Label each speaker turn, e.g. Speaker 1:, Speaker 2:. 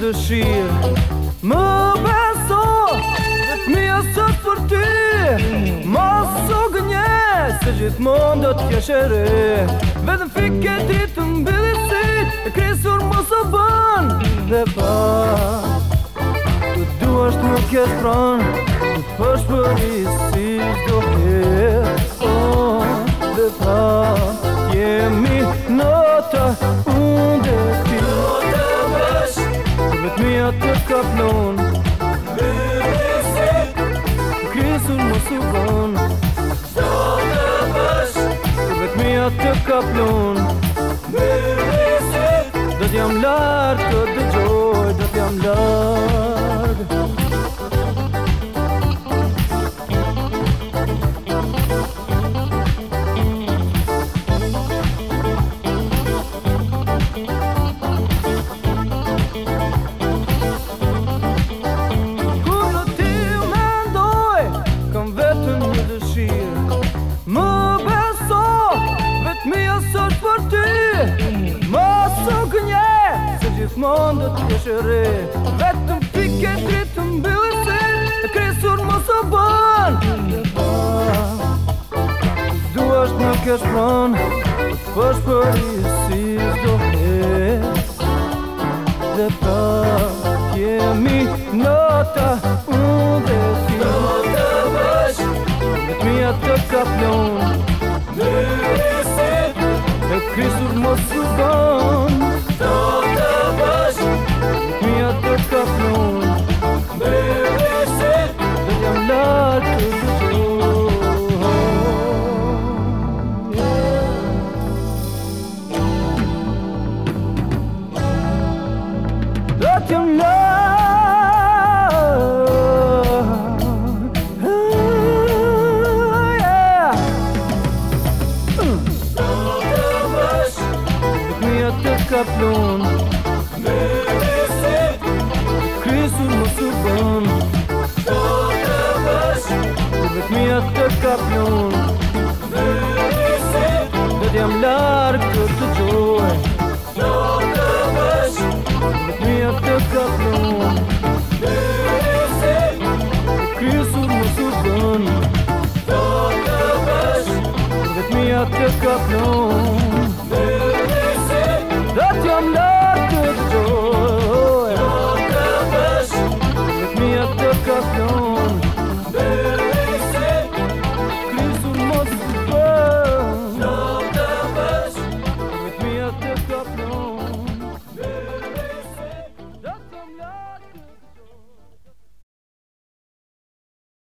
Speaker 1: dëshirë Më beso, dhe e sot për ty Maso gënje, se gjithë mund do t'kje shere Vedën fike ditë të bilisi E krisur më së bën Dhe pa, të duash të më kje sëpran Të pësh për i si zdo kje oh, Dhe pa, jemi në të unë Zemrët më ja të kaplon Bërësi Krisur më së vonë Sdo të bësh Zemrët më ja të kaplon Bërësi Do t'jam lartë të dëgjoj Do jam lartë Masë o gënje Se gjithë mund do t'i eshe re Vetë të pike tri të se E kresur mos o bën Zdu është në kesh pran Përsh për i si zdo he Dhe ta kemi në ta dhe si Në të bësh Në të mija të kaplon Në Kırılmasından plon Me kese Krysur më së bën Po të vësh Vëk mi atë të ka plon Me kese Dhe të jam largë të të gjoj Po të vësh Vëk mi atë të ka plon Të të kapë në